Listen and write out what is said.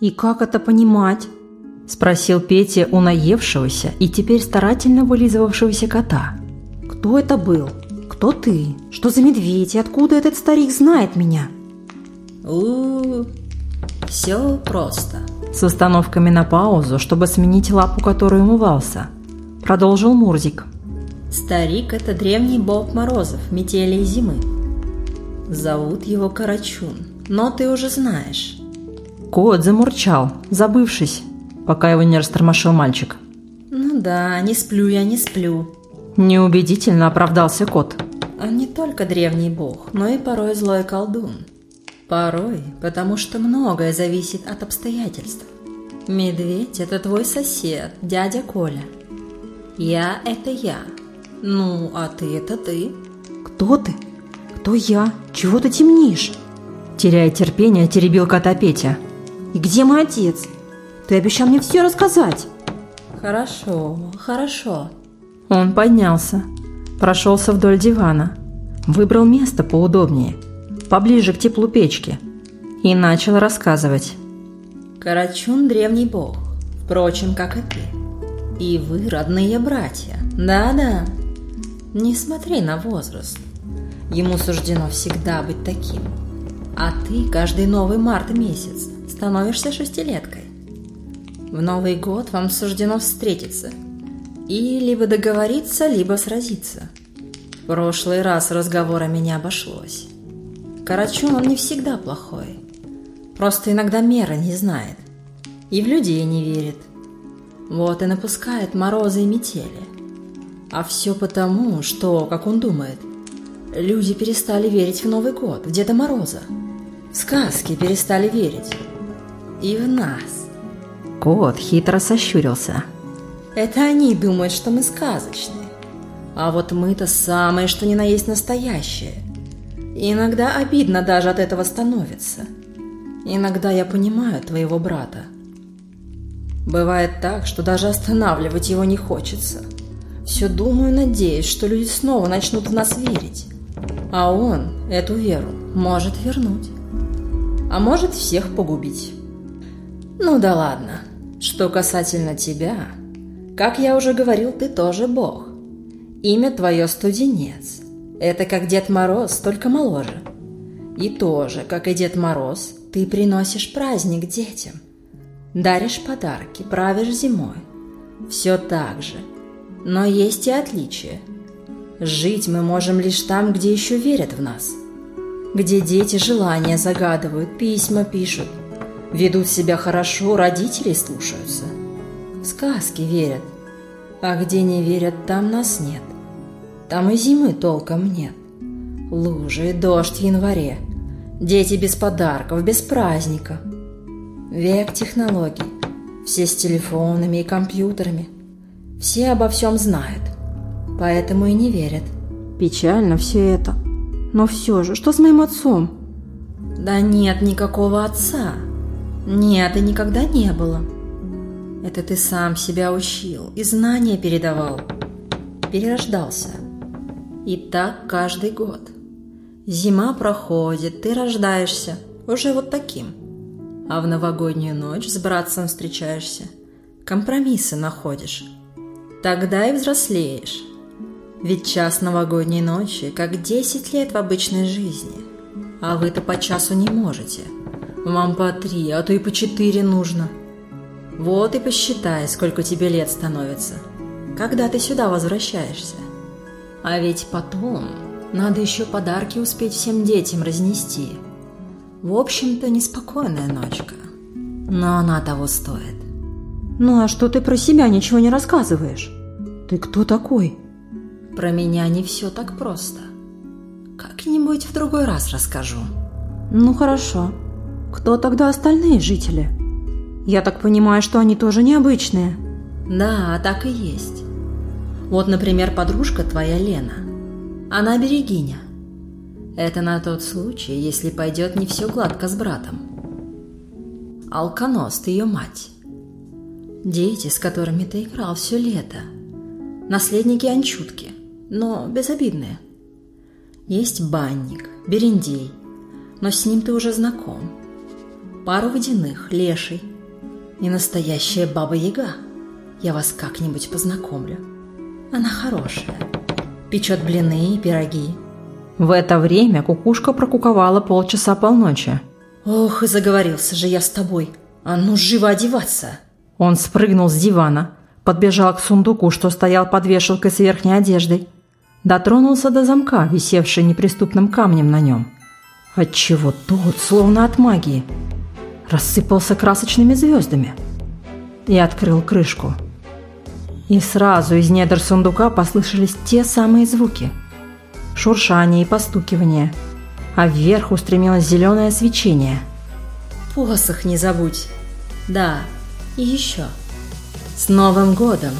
«И как это понимать?» – спросил Петя у наевшегося и теперь старательно вылизывавшегося кота. «Кто это был? Кто ты? Что за медведь? И откуда этот старик знает меня?» у все просто. С остановками на паузу, чтобы сменить лапу, которую умывался. Продолжил Мурзик. Старик – это древний бог морозов, метели и зимы. Зовут его Карачун, но ты уже знаешь. Кот замурчал, забывшись, пока его не растормошил мальчик. Ну да, не сплю я, не сплю. Неубедительно оправдался кот. Он а не только древний бог, но и порой злой колдун. Порой, потому что многое зависит от обстоятельств. Медведь – это твой сосед, дядя Коля. Я – это я. Ну, а ты – это ты. Кто ты? Кто я? Чего ты темнишь? Теряя терпение, теребил кота Петя. И где мой отец? Ты обещал мне все рассказать. Хорошо, хорошо. Он поднялся, прошелся вдоль дивана, выбрал место поудобнее – поближе к теплу печки, и начал рассказывать. Карачун – древний бог, впрочем, как и ты. И вы родные братья. Да-да. Не смотри на возраст. Ему суждено всегда быть таким. А ты каждый новый март месяц становишься шестилеткой. В Новый год вам суждено встретиться и либо договориться, либо сразиться. В прошлый раз разговорами не обошлось. Карачун он не всегда плохой. Просто иногда меры не знает. И в людей не верит. Вот и напускает морозы и метели. А все потому, что, как он думает, люди перестали верить в Новый год, в Деда Мороза. В сказки перестали верить. И в нас. Кот хитро сощурился. Это они думают, что мы сказочные. А вот мы-то самое, что ни на есть настоящее – и иногда обидно даже от этого становится. Иногда я понимаю твоего брата. Бывает так, что даже останавливать его не хочется. Все думаю, надеюсь, что люди снова начнут в нас верить. А он эту веру может вернуть. А может всех погубить. Ну да ладно. Что касательно тебя, как я уже говорил, ты тоже бог. Имя твое студенец. Это как Дед Мороз, только моложе. И тоже, как и Дед Мороз, ты приносишь праздник детям. Даришь подарки, правишь зимой. Все так же. Но есть и отличия. Жить мы можем лишь там, где еще верят в нас. Где дети желания загадывают, письма пишут. Ведут себя хорошо, родителей слушаются. В сказки верят. А где не верят, там нас нет. Там и зимы толком нет. Лужи, дождь в январе. Дети без подарков, без праздника. Век технологий. Все с телефонами и компьютерами. Все обо всем знают. Поэтому и не верят. Печально все это. Но все же, что с моим отцом? Да нет никакого отца. Нет, и никогда не было. Это ты сам себя учил и знания передавал. Перерождался. И так каждый год. Зима проходит, ты рождаешься, уже вот таким. А в новогоднюю ночь с братцем встречаешься, компромиссы находишь. Тогда и взрослеешь. Ведь час новогодней ночи, как 10 лет в обычной жизни. А вы-то по часу не можете. Вам по три, а то и по четыре нужно. Вот и посчитай, сколько тебе лет становится. Когда ты сюда возвращаешься. А ведь потом надо еще подарки успеть всем детям разнести. В общем-то, неспокойная ночка. Но она того стоит. Ну а что ты про себя ничего не рассказываешь? Ты кто такой? Про меня не все так просто. Как-нибудь в другой раз расскажу. Ну хорошо. Кто тогда остальные жители? Я так понимаю, что они тоже необычные. Да, так и есть. Вот, например, подружка твоя Лена. Она берегиня. Это на тот случай, если пойдет не все гладко с братом. Алконост ее мать. Дети, с которыми ты играл все лето. Наследники Анчутки, но безобидные. Есть банник, Берендей, но с ним ты уже знаком. Пару водяных, леший и настоящая баба-яга. Я вас как-нибудь познакомлю. Она хорошая, печет блины и пироги. В это время кукушка прокуковала полчаса полночи. Ох, и заговорился же я с тобой. А ну, живо одеваться. Он спрыгнул с дивана, подбежал к сундуку, что стоял под вешалкой с верхней одеждой, дотронулся до замка, висевшей неприступным камнем на нем. Отчего тот, словно от магии, рассыпался красочными звездами и открыл крышку. И сразу из недр сундука послышались те самые звуки. Шуршание и постукивание. А вверх устремилось зеленое свечение. Посох не забудь. Да, и еще. С Новым годом!